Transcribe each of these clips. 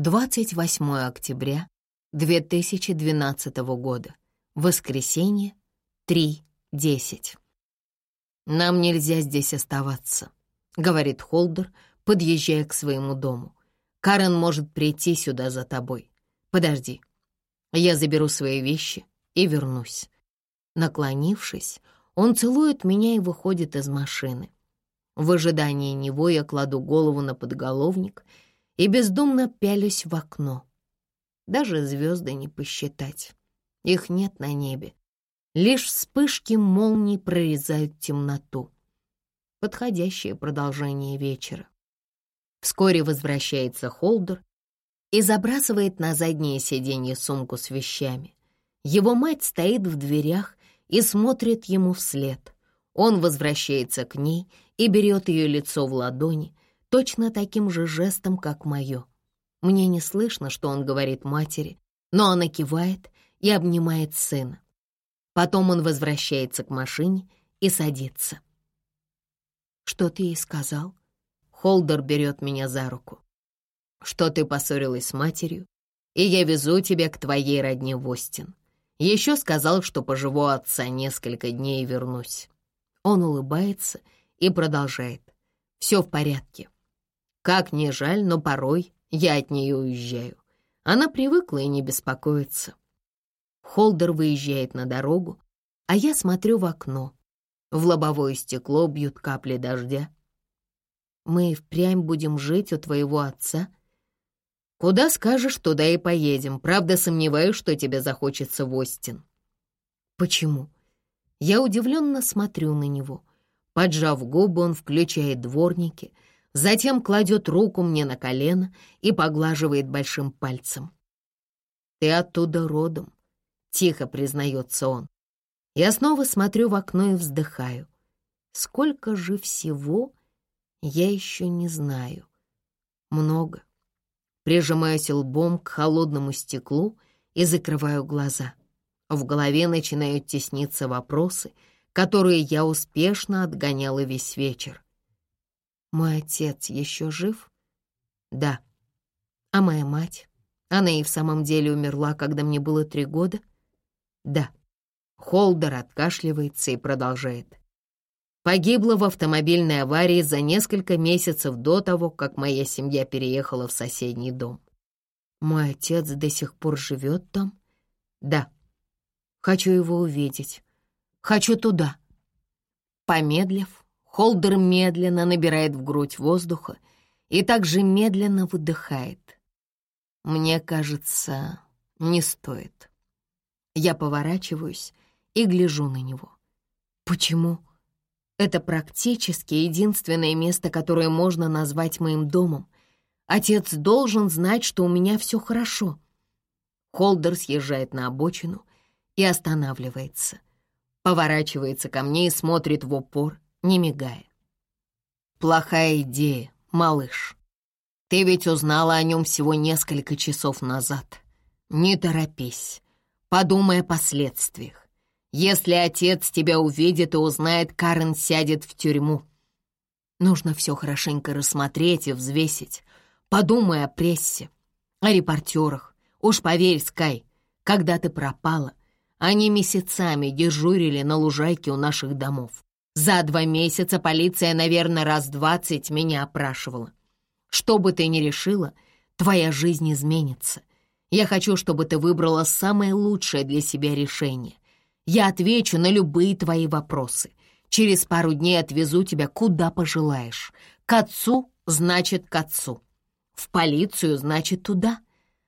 28 октября 2012 года. Воскресенье, 3.10. «Нам нельзя здесь оставаться», — говорит Холдер, подъезжая к своему дому. «Карен может прийти сюда за тобой. Подожди, я заберу свои вещи и вернусь». Наклонившись, он целует меня и выходит из машины. В ожидании него я кладу голову на подголовник и бездумно пялюсь в окно. Даже звезды не посчитать. Их нет на небе. Лишь вспышки молний прорезают темноту. Подходящее продолжение вечера. Вскоре возвращается Холдер и забрасывает на заднее сиденье сумку с вещами. Его мать стоит в дверях и смотрит ему вслед. Он возвращается к ней и берет ее лицо в ладони, точно таким же жестом, как мое. Мне не слышно, что он говорит матери, но она кивает и обнимает сына. Потом он возвращается к машине и садится. «Что ты ей сказал?» Холдер берет меня за руку. «Что ты поссорилась с матерью, и я везу тебя к твоей родне в Остин. Еще сказал, что поживу отца несколько дней и вернусь». Он улыбается и продолжает. «Все в порядке. Как не жаль, но порой я от нее уезжаю. Она привыкла и не беспокоится. Холдер выезжает на дорогу, а я смотрю в окно. В лобовое стекло бьют капли дождя. Мы впрямь будем жить у твоего отца? Куда скажешь, туда и поедем. Правда, сомневаюсь, что тебе захочется в Остин. Почему? Я удивленно смотрю на него. Поджав губы, он включает дворники — затем кладет руку мне на колено и поглаживает большим пальцем. «Ты оттуда родом», — тихо признается он. Я снова смотрю в окно и вздыхаю. Сколько же всего я еще не знаю. Много. Прижимаюсь лбом к холодному стеклу и закрываю глаза. В голове начинают тесниться вопросы, которые я успешно отгоняла весь вечер. Мой отец еще жив? Да. А моя мать? Она и в самом деле умерла, когда мне было три года? Да. Холдер откашливается и продолжает. Погибла в автомобильной аварии за несколько месяцев до того, как моя семья переехала в соседний дом. Мой отец до сих пор живет там? Да. Хочу его увидеть. Хочу туда. Помедлив, Холдер медленно набирает в грудь воздуха и также медленно выдыхает. Мне кажется, не стоит. Я поворачиваюсь и гляжу на него. Почему? Это практически единственное место, которое можно назвать моим домом. Отец должен знать, что у меня все хорошо. Холдер съезжает на обочину и останавливается. Поворачивается ко мне и смотрит в упор, не мигая. «Плохая идея, малыш. Ты ведь узнала о нем всего несколько часов назад. Не торопись, подумай о последствиях. Если отец тебя увидит и узнает, Карен сядет в тюрьму. Нужно все хорошенько рассмотреть и взвесить. Подумай о прессе, о репортерах. Уж поверь, Скай, когда ты пропала, они месяцами дежурили на лужайке у наших домов. За два месяца полиция, наверное, раз двадцать меня опрашивала. Что бы ты ни решила, твоя жизнь изменится. Я хочу, чтобы ты выбрала самое лучшее для себя решение. Я отвечу на любые твои вопросы. Через пару дней отвезу тебя куда пожелаешь. К отцу значит к отцу. В полицию значит туда.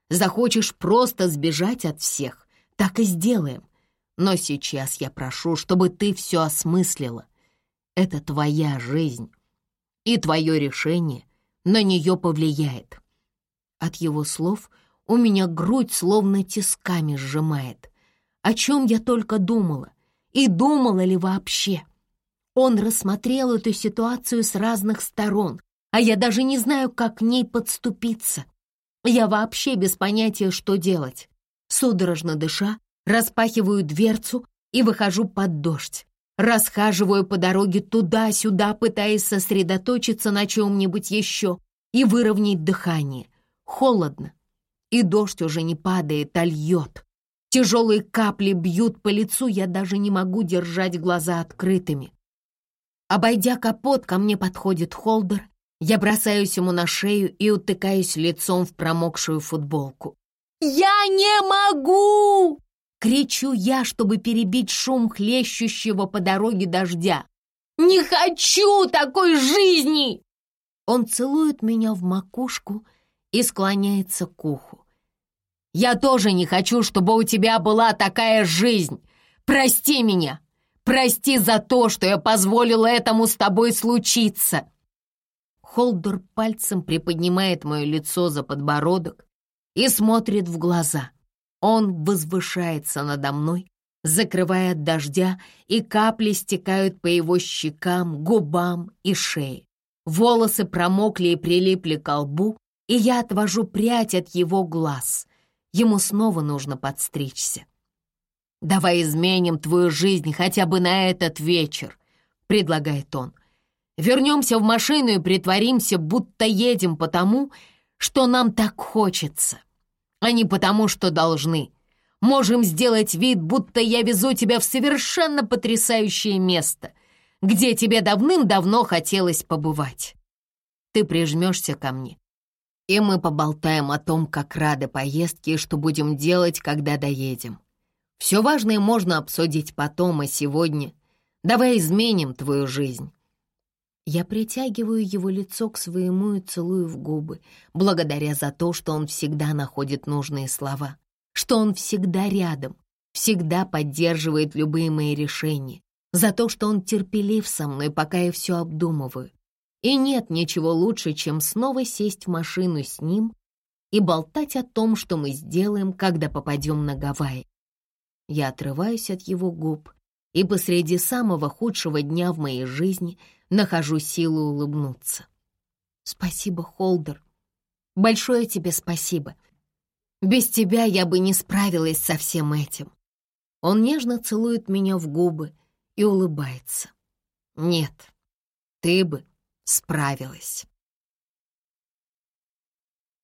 Захочешь просто сбежать от всех, так и сделаем. Но сейчас я прошу, чтобы ты все осмыслила. Это твоя жизнь, и твое решение на нее повлияет. От его слов у меня грудь словно тисками сжимает. О чем я только думала, и думала ли вообще. Он рассмотрел эту ситуацию с разных сторон, а я даже не знаю, как к ней подступиться. Я вообще без понятия, что делать. Судорожно дыша, распахиваю дверцу и выхожу под дождь. Расхаживаю по дороге туда-сюда, пытаясь сосредоточиться на чем-нибудь еще и выровнять дыхание. Холодно, И дождь уже не падает, а льет. Тяжелые капли бьют по лицу, я даже не могу держать глаза открытыми. Обойдя капот, ко мне подходит Холдер. Я бросаюсь ему на шею и утыкаюсь лицом в промокшую футболку. «Я не могу!» — кричу я, чтобы перебить шум хлещущего по дороге дождя. «Не хочу такой жизни!» Он целует меня в макушку и склоняется к уху. «Я тоже не хочу, чтобы у тебя была такая жизнь! Прости меня!» Прости за то, что я позволила этому с тобой случиться!» Холдер пальцем приподнимает мое лицо за подбородок и смотрит в глаза. Он возвышается надо мной, закрывая от дождя, и капли стекают по его щекам, губам и шее. Волосы промокли и прилипли к лбу, и я отвожу прядь от его глаз. Ему снова нужно подстричься. «Давай изменим твою жизнь хотя бы на этот вечер», — предлагает он. «Вернемся в машину и притворимся, будто едем потому, что нам так хочется, а не потому, что должны. Можем сделать вид, будто я везу тебя в совершенно потрясающее место, где тебе давным-давно хотелось побывать. Ты прижмешься ко мне, и мы поболтаем о том, как рады поездке и что будем делать, когда доедем. Все важное можно обсудить потом, а сегодня давай изменим твою жизнь». Я притягиваю его лицо к своему и целую в губы, благодаря за то, что он всегда находит нужные слова, что он всегда рядом, всегда поддерживает любые мои решения, за то, что он терпелив со мной, пока я все обдумываю. И нет ничего лучше, чем снова сесть в машину с ним и болтать о том, что мы сделаем, когда попадем на Гавайи. Я отрываюсь от его губ и посреди самого худшего дня в моей жизни нахожу силу улыбнуться. Спасибо, Холдер. Большое тебе спасибо. Без тебя я бы не справилась со всем этим. Он нежно целует меня в губы и улыбается. Нет, ты бы справилась.